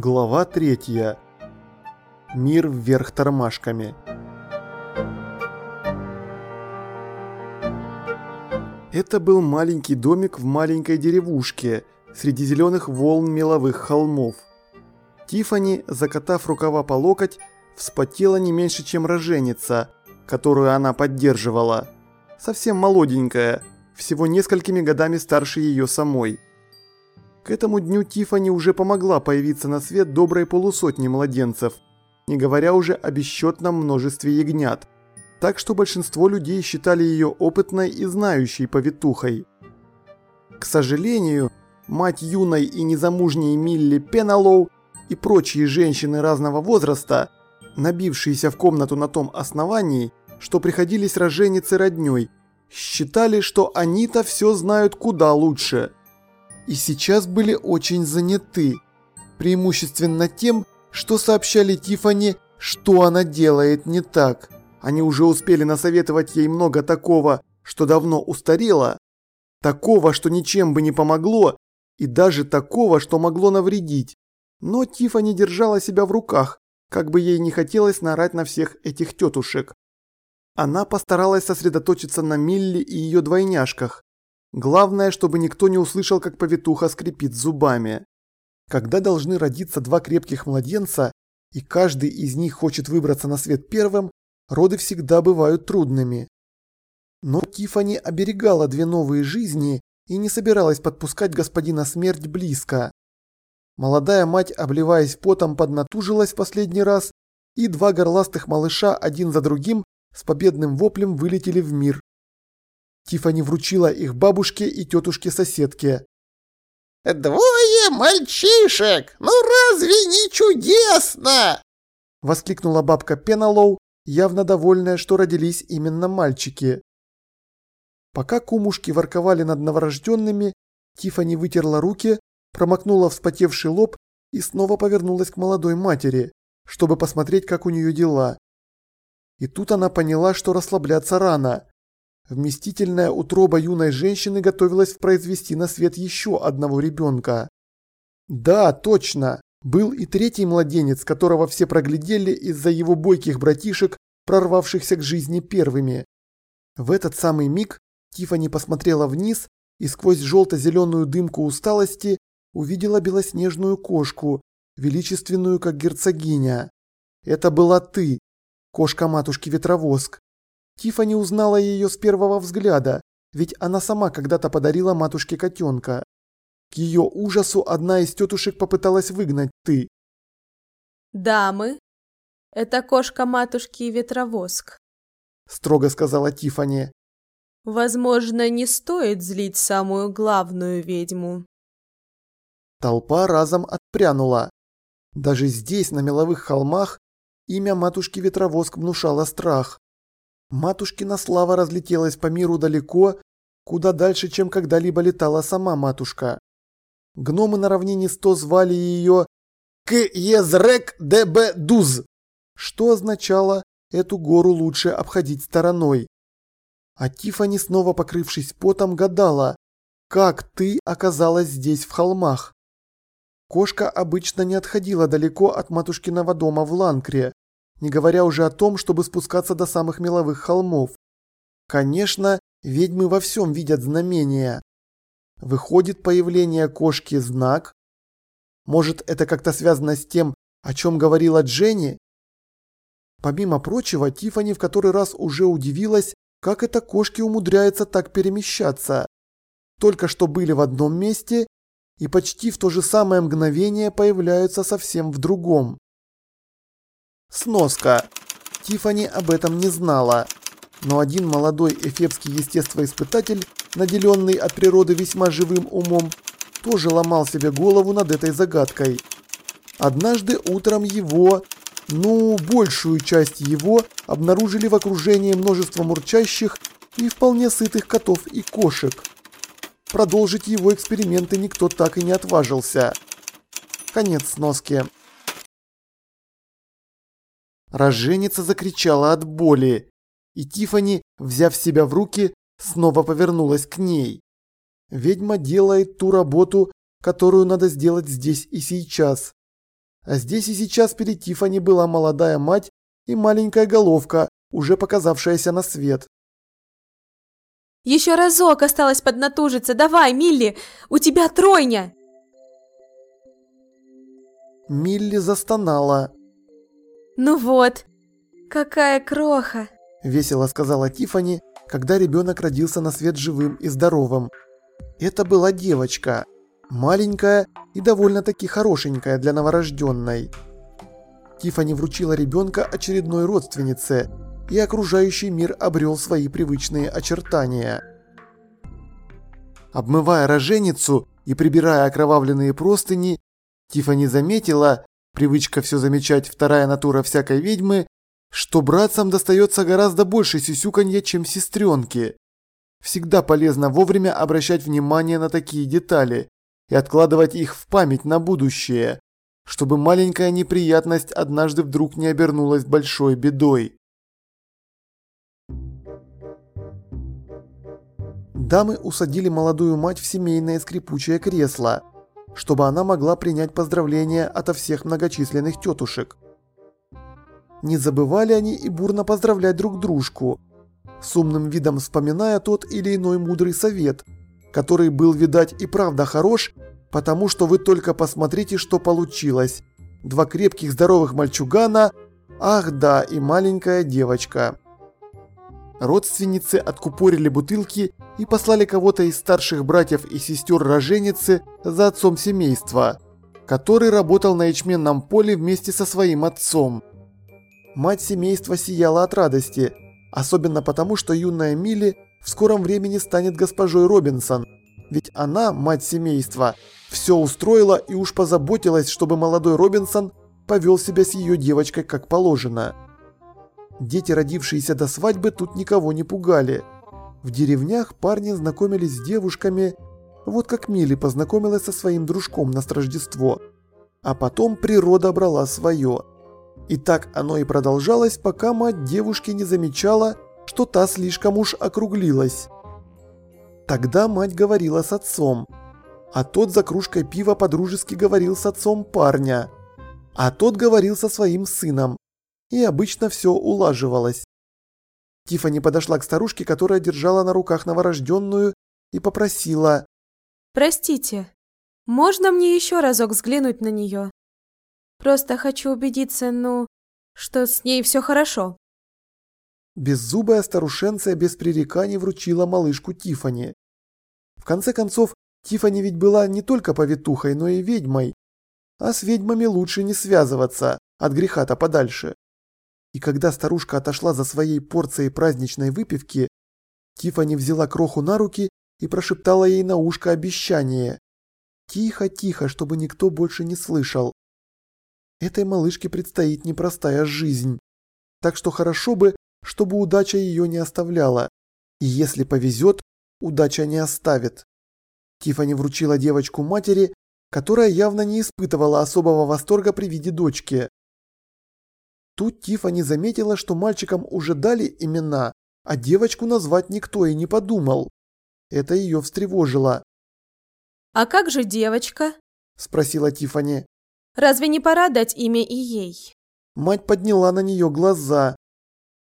Глава третья. Мир вверх тормашками. Это был маленький домик в маленькой деревушке среди зеленых волн меловых холмов. Тифани, закатав рукава по локоть, вспотела не меньше, чем роженица, которую она поддерживала. Совсем молоденькая, всего несколькими годами старше ее самой. К этому дню Тифани уже помогла появиться на свет доброй полусотни младенцев, не говоря уже о бесчетном множестве ягнят. Так что большинство людей считали ее опытной и знающей повитухой. К сожалению, мать юной и незамужней Милли Пеналоу и прочие женщины разного возраста, набившиеся в комнату на том основании, что приходились роженицы родней, считали, что они-то все знают куда лучше – и сейчас были очень заняты, преимущественно тем, что сообщали Тифани, что она делает не так. Они уже успели насоветовать ей много такого, что давно устарело, такого, что ничем бы не помогло, и даже такого, что могло навредить. Но Тифани держала себя в руках, как бы ей не хотелось нарать на всех этих тетушек. Она постаралась сосредоточиться на Милли и ее двойняшках, Главное, чтобы никто не услышал, как повитуха скрипит зубами. Когда должны родиться два крепких младенца, и каждый из них хочет выбраться на свет первым, роды всегда бывают трудными. Но Тифани оберегала две новые жизни и не собиралась подпускать господина смерть близко. Молодая мать, обливаясь потом, поднатужилась в последний раз, и два горластых малыша один за другим с победным воплем вылетели в мир. Тифани вручила их бабушке и тетушке-соседке. «Двое мальчишек! Ну разве не чудесно?» Воскликнула бабка Пеналоу, явно довольная, что родились именно мальчики. Пока кумушки ворковали над новорожденными, Тифани вытерла руки, промокнула вспотевший лоб и снова повернулась к молодой матери, чтобы посмотреть, как у нее дела. И тут она поняла, что расслабляться рано. Вместительная утроба юной женщины готовилась произвести на свет еще одного ребенка. Да, точно, был и третий младенец, которого все проглядели из-за его бойких братишек, прорвавшихся к жизни первыми. В этот самый миг Тифани посмотрела вниз и сквозь желто-зеленую дымку усталости увидела белоснежную кошку, величественную как герцогиня. Это была ты, кошка матушки Ветровоск. Тифани узнала ее с первого взгляда, ведь она сама когда-то подарила матушке котенка. К ее ужасу одна из тетушек попыталась выгнать ты. «Дамы, это кошка матушки Ветровоск», – строго сказала Тифани. «Возможно, не стоит злить самую главную ведьму». Толпа разом отпрянула. Даже здесь, на меловых холмах, имя матушки Ветровоск внушало страх. Матушкина слава разлетелась по миру далеко, куда дальше, чем когда-либо летала сама матушка. Гномы на равнине 100 звали ее Кьезрек ДБ Дуз, что означало эту гору лучше обходить стороной. А Тифани, снова покрывшись потом, гадала, как ты оказалась здесь в холмах. Кошка обычно не отходила далеко от матушкиного дома в Ланкре, не говоря уже о том, чтобы спускаться до самых меловых холмов. Конечно, ведьмы во всем видят знамения. Выходит появление кошки знак? Может, это как-то связано с тем, о чем говорила Дженни? Помимо прочего, Тифани в который раз уже удивилась, как это кошки умудряются так перемещаться. Только что были в одном месте и почти в то же самое мгновение появляются совсем в другом. Сноска. Тифани об этом не знала. Но один молодой эфебский естествоиспытатель, наделенный от природы весьма живым умом, тоже ломал себе голову над этой загадкой. Однажды утром его, ну, большую часть его, обнаружили в окружении множества мурчащих и вполне сытых котов и кошек. Продолжить его эксперименты никто так и не отважился. Конец сноски. Роженица закричала от боли, и Тифани, взяв себя в руки, снова повернулась к ней. Ведьма делает ту работу, которую надо сделать здесь и сейчас. А здесь и сейчас перед Тифани была молодая мать и маленькая головка, уже показавшаяся на свет. Еще разок осталось поднатужиться. Давай, Милли, у тебя тройня. Милли застонала. Ну вот, какая кроха. Весело сказала Тифани, когда ребенок родился на свет живым и здоровым. Это была девочка. Маленькая и довольно-таки хорошенькая для новорожденной. Тифани вручила ребенка очередной родственнице, и окружающий мир обрел свои привычные очертания. Обмывая роженицу и прибирая окровавленные простыни, Тифани заметила, привычка все замечать вторая натура всякой ведьмы, что братцам достается гораздо больше сюсюканья, чем сестренке. Всегда полезно вовремя обращать внимание на такие детали и откладывать их в память на будущее, чтобы маленькая неприятность однажды вдруг не обернулась большой бедой. Дамы усадили молодую мать в семейное скрипучее кресло, чтобы она могла принять поздравления ото всех многочисленных тетушек. Не забывали они и бурно поздравлять друг дружку, с умным видом вспоминая тот или иной мудрый совет, который был, видать, и правда хорош, потому что вы только посмотрите, что получилось. Два крепких здоровых мальчугана, ах да, и маленькая девочка. Родственницы откупорили бутылки и послали кого-то из старших братьев и сестер роженицы за отцом семейства, который работал на ячменном поле вместе со своим отцом. Мать семейства сияла от радости, особенно потому, что юная Милли в скором времени станет госпожой Робинсон, ведь она, мать семейства, все устроила и уж позаботилась, чтобы молодой Робинсон повел себя с ее девочкой как положено. Дети, родившиеся до свадьбы, тут никого не пугали. В деревнях парни знакомились с девушками, вот как Милли познакомилась со своим дружком на Рождество. А потом природа брала свое. И так оно и продолжалось, пока мать девушки не замечала, что та слишком уж округлилась. Тогда мать говорила с отцом, а тот за кружкой пива подружески говорил с отцом парня, а тот говорил со своим сыном, и обычно все улаживалось. Тифани подошла к старушке, которая держала на руках новорожденную, и попросила. «Простите, можно мне еще разок взглянуть на нее? Просто хочу убедиться, ну, что с ней все хорошо». Беззубая старушенция без пререканий вручила малышку Тифани. В конце концов, Тифани ведь была не только повитухой, но и ведьмой. А с ведьмами лучше не связываться, от греха-то подальше. И когда старушка отошла за своей порцией праздничной выпивки, Тифани взяла кроху на руки и прошептала ей на ушко обещание. Тихо-тихо, чтобы никто больше не слышал. Этой малышке предстоит непростая жизнь. Так что хорошо бы, чтобы удача ее не оставляла. И если повезет, удача не оставит. Тифани вручила девочку матери, которая явно не испытывала особого восторга при виде дочки. Тут Тифани заметила, что мальчикам уже дали имена, а девочку назвать никто и не подумал. Это ее встревожило. «А как же девочка?» – спросила Тифани. «Разве не пора дать имя и ей?» Мать подняла на нее глаза.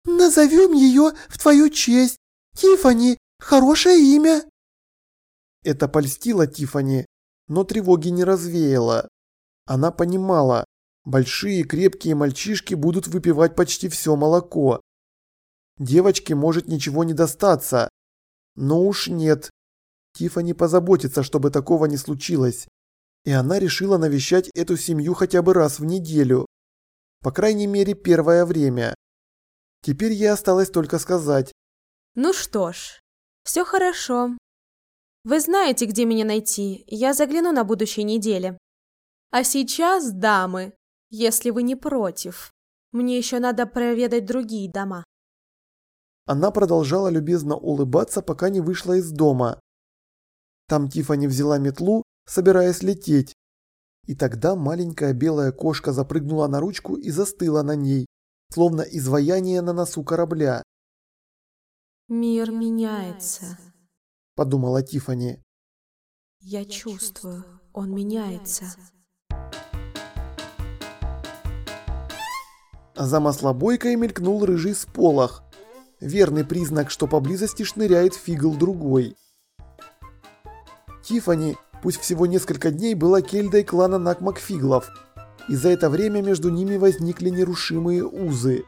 «Назовем ее в твою честь. Тифани, хорошее имя!» Это польстило Тифани, но тревоги не развеяло. Она понимала, Большие крепкие мальчишки будут выпивать почти все молоко. Девочке может ничего не достаться. Но уж нет. Тифани позаботится, чтобы такого не случилось. И она решила навещать эту семью хотя бы раз в неделю. По крайней мере, первое время. Теперь ей осталось только сказать. Ну что ж, все хорошо. Вы знаете, где меня найти. Я загляну на будущей неделе. А сейчас, дамы, если вы не против. Мне еще надо проведать другие дома. Она продолжала любезно улыбаться, пока не вышла из дома. Там Тифани взяла метлу, собираясь лететь. И тогда маленькая белая кошка запрыгнула на ручку и застыла на ней, словно изваяние на носу корабля. «Мир меняется», – подумала Тифани. «Я чувствую, он меняется». За маслобойкой мелькнул рыжий сполох. Верный признак, что поблизости шныряет фигл другой. Тифани, пусть всего несколько дней, была кельдой клана Накмакфиглов, и за это время между ними возникли нерушимые узы.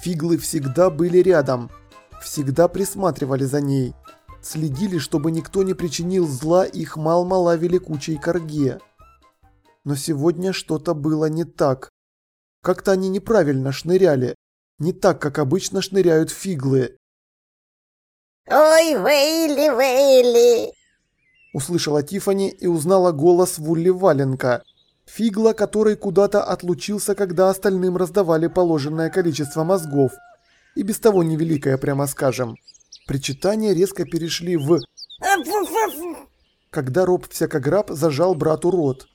Фиглы всегда были рядом, всегда присматривали за ней, следили, чтобы никто не причинил зла их мал-мала великучей корге. Но сегодня что-то было не так. Как-то они неправильно шныряли, не так, как обычно шныряют фиглы. «Ой, Вейли, Вейли!» Услышала Тифани и узнала голос Вулли Валенка, фигла, который куда-то отлучился, когда остальным раздавали положенное количество мозгов. И без того невеликое, прямо скажем. Причитания резко перешли в... Когда Роб всякограб зажал брату рот.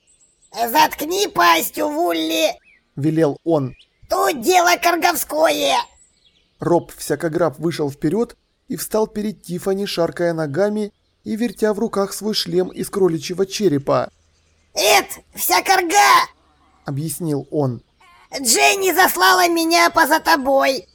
«Заткни пасть, Вулли!» – велел он. «Тут дело корговское!» Роб всякограб вышел вперед и встал перед Тифани, шаркая ногами и вертя в руках свой шлем из кроличьего черепа. «Это вся корга!» – объяснил он. «Дженни заслала меня поза тобой.